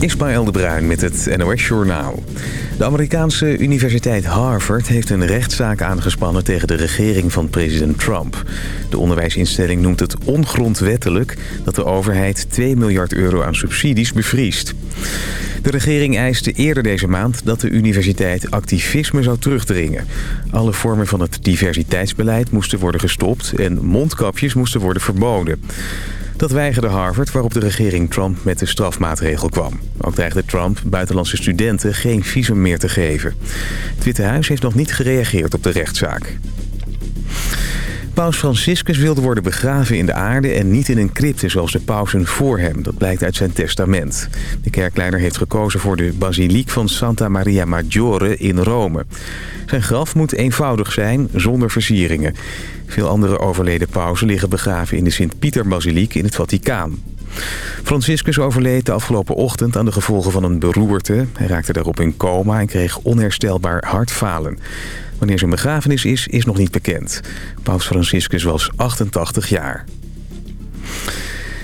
Ismaël de Bruin met het NOS Journaal. De Amerikaanse universiteit Harvard heeft een rechtszaak aangespannen... tegen de regering van president Trump. De onderwijsinstelling noemt het ongrondwettelijk... dat de overheid 2 miljard euro aan subsidies bevriest. De regering eiste eerder deze maand dat de universiteit activisme zou terugdringen. Alle vormen van het diversiteitsbeleid moesten worden gestopt... en mondkapjes moesten worden verboden. Dat weigerde Harvard, waarop de regering Trump met de strafmaatregel kwam. Ook dreigde Trump buitenlandse studenten geen visum meer te geven. Het Witte Huis heeft nog niet gereageerd op de rechtszaak. Paus Franciscus wilde worden begraven in de aarde en niet in een crypte zoals de pausen voor hem. Dat blijkt uit zijn testament. De kerkleider heeft gekozen voor de basiliek van Santa Maria Maggiore in Rome. Zijn graf moet eenvoudig zijn, zonder versieringen. Veel andere overleden pausen liggen begraven in de Sint-Pieter-basiliek in het Vaticaan. Franciscus overleed de afgelopen ochtend aan de gevolgen van een beroerte. Hij raakte daarop in coma en kreeg onherstelbaar hartfalen. Wanneer zijn begrafenis is, is nog niet bekend. Paus Franciscus was 88 jaar.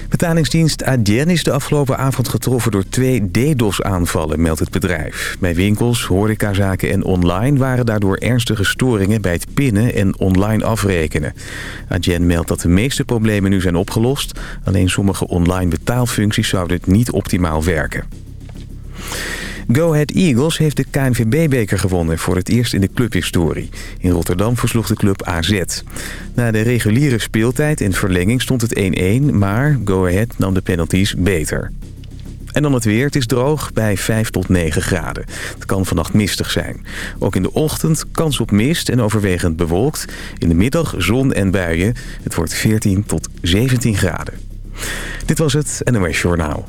Betalingsdienst Adyen is de afgelopen avond getroffen door twee DDoS-aanvallen, meldt het bedrijf. Bij winkels, horecazaken en online waren daardoor ernstige storingen bij het pinnen en online afrekenen. Adyen meldt dat de meeste problemen nu zijn opgelost, alleen sommige online betaalfuncties zouden niet optimaal werken. Go Ahead Eagles heeft de KNVB-beker gewonnen voor het eerst in de clubhistorie. In Rotterdam versloeg de club AZ. Na de reguliere speeltijd en verlenging stond het 1-1, maar Go Ahead nam de penalties beter. En dan het weer. Het is droog bij 5 tot 9 graden. Het kan vannacht mistig zijn. Ook in de ochtend kans op mist en overwegend bewolkt. In de middag zon en buien. Het wordt 14 tot 17 graden. Dit was het NOS Journaal.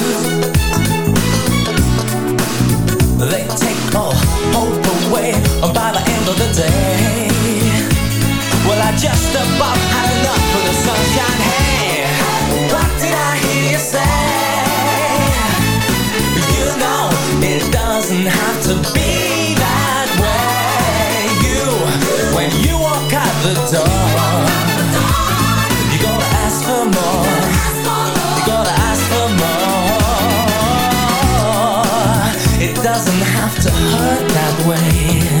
by the end of the day. Well, I just about had enough of the sunshine. Hey, what did I hear you say? You know, it doesn't have to be that way. You, when you walk out the door, you gotta ask for more. You gotta ask for more. It doesn't have to hurt that way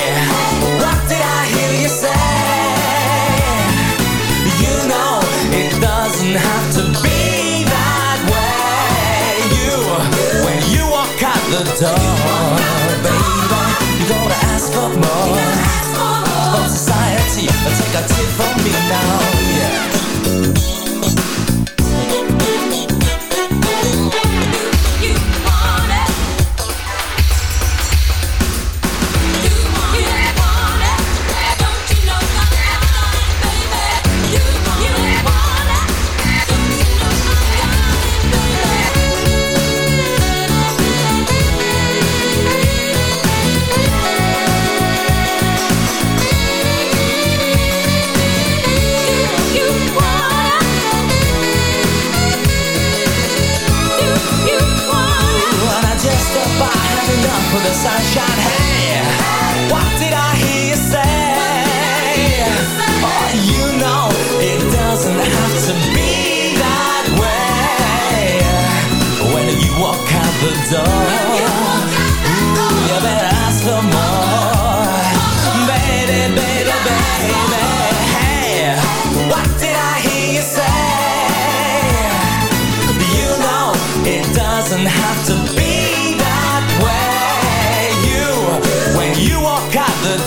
society, take a tip from me now,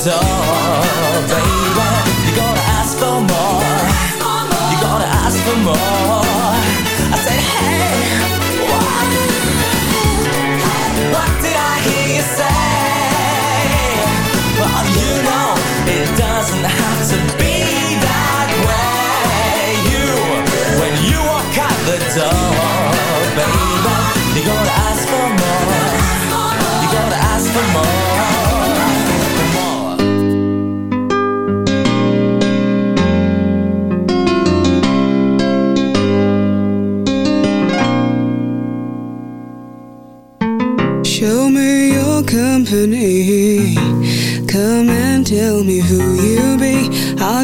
door.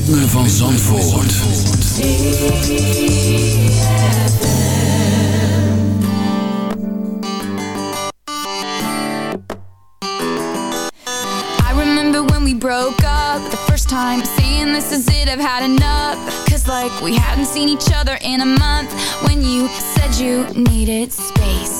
ritme van Zandvoort. I remember when we broke up. The first time saying this is it I've had enough. Cause like we hadn't seen each other in a month. When you said you needed space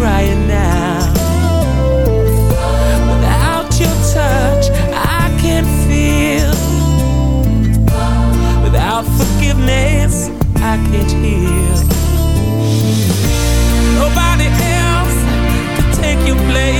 crying now. Without your touch, I can't feel. Without forgiveness, I can't heal. Nobody else can take your place.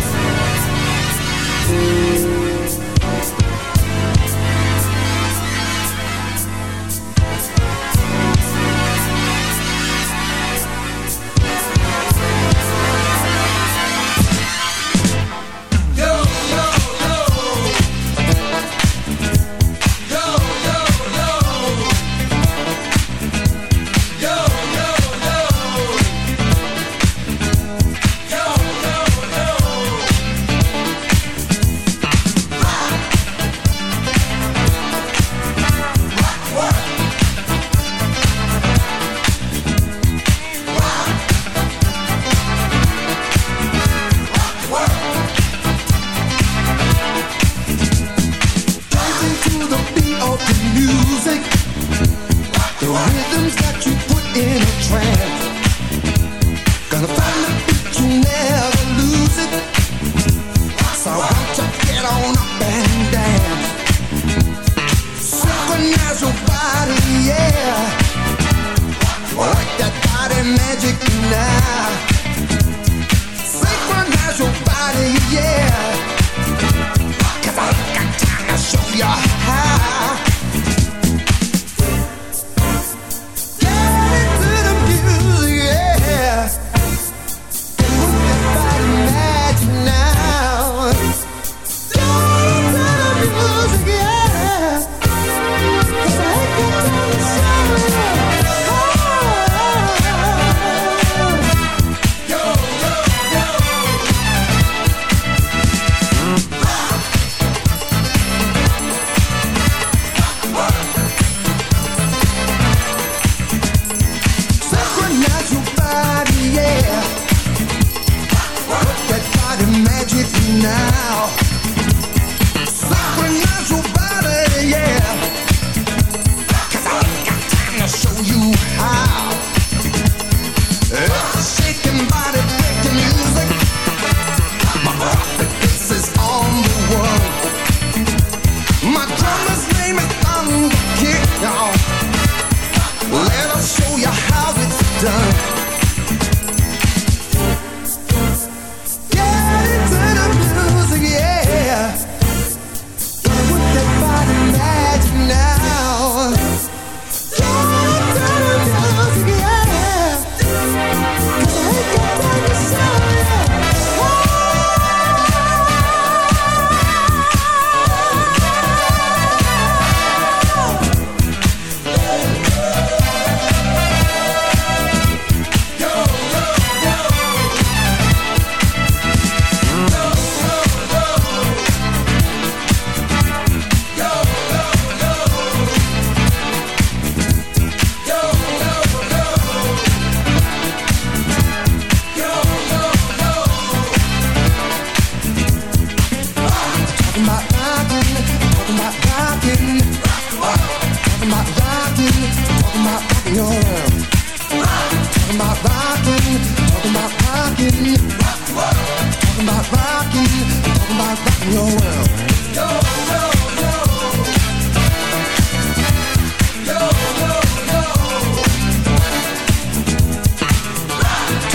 Música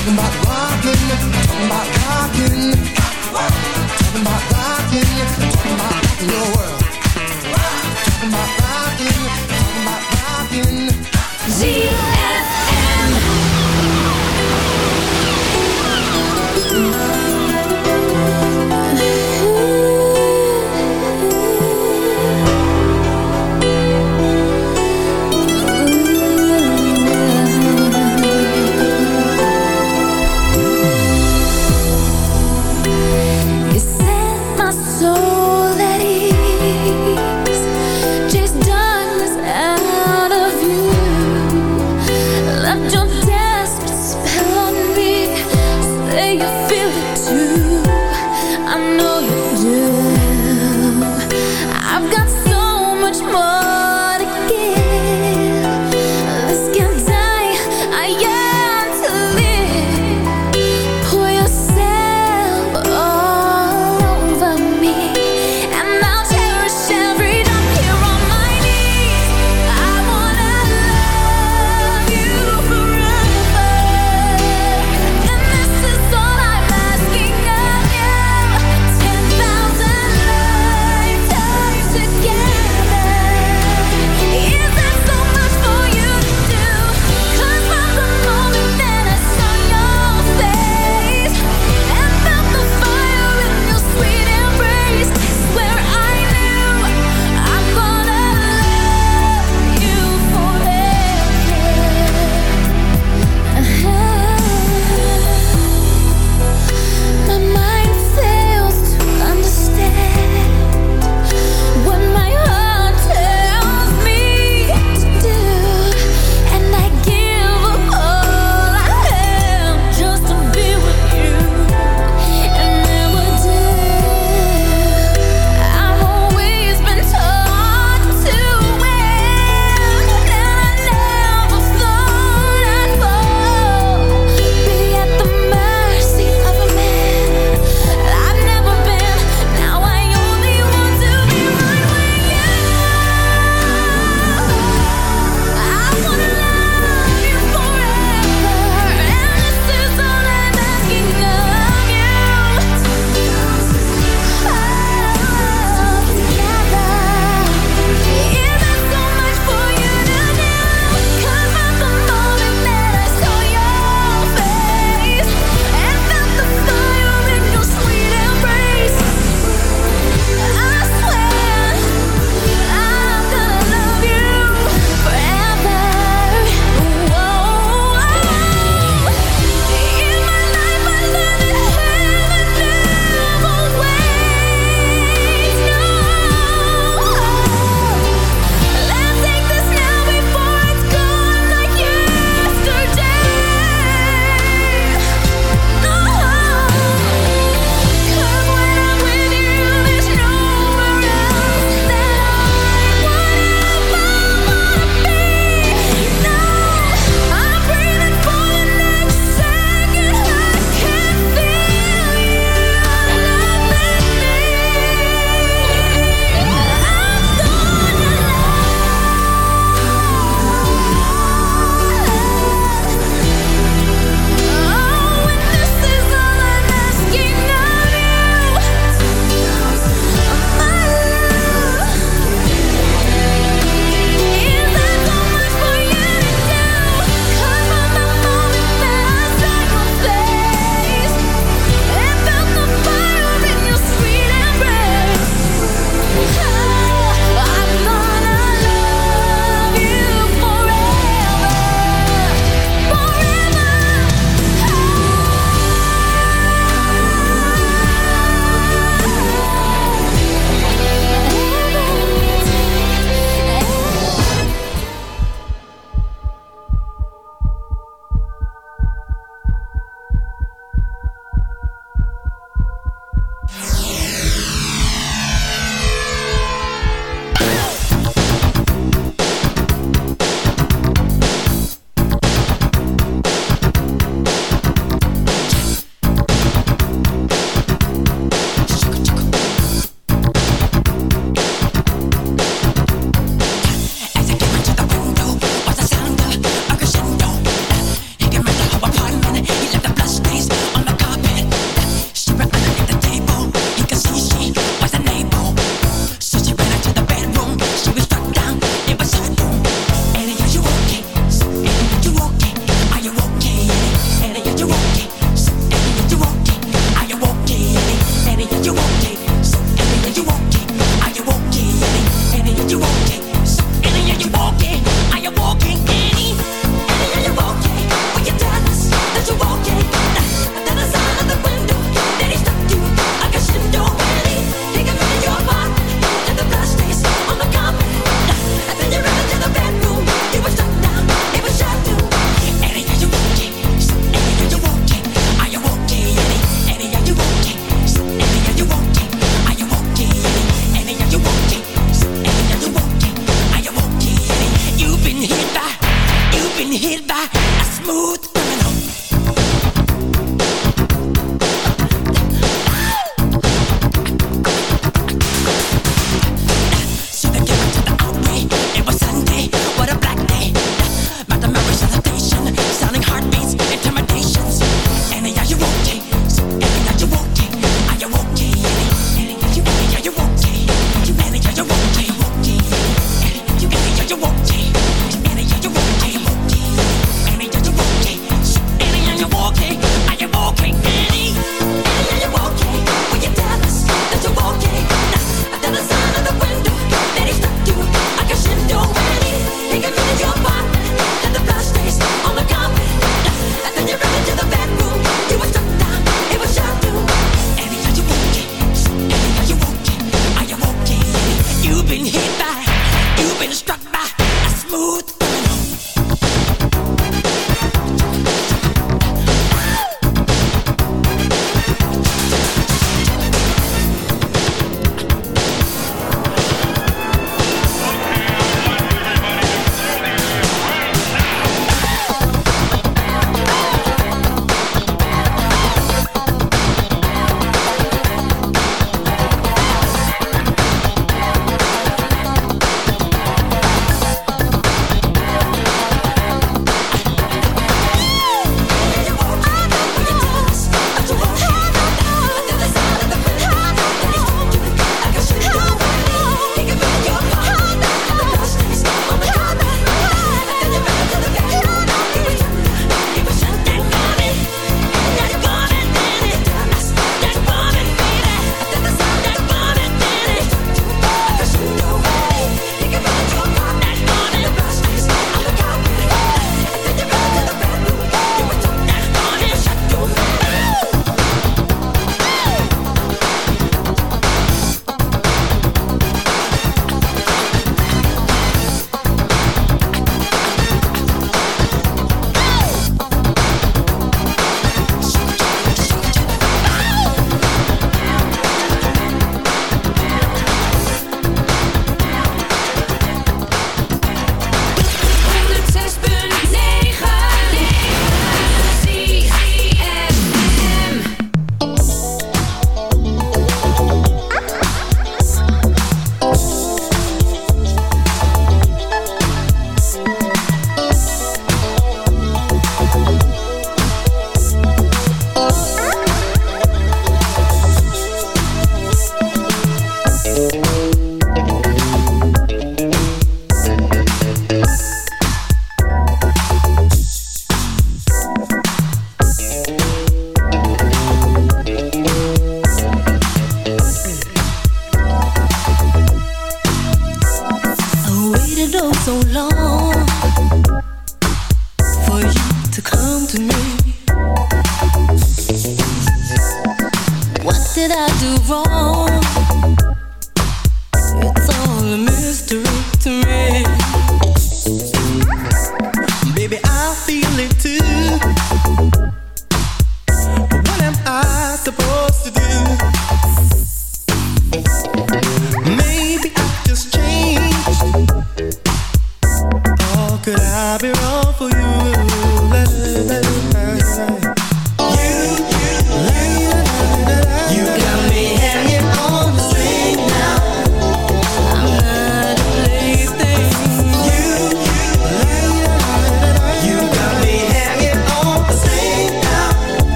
Talking about rocking, talking about cocking, talking about rocking.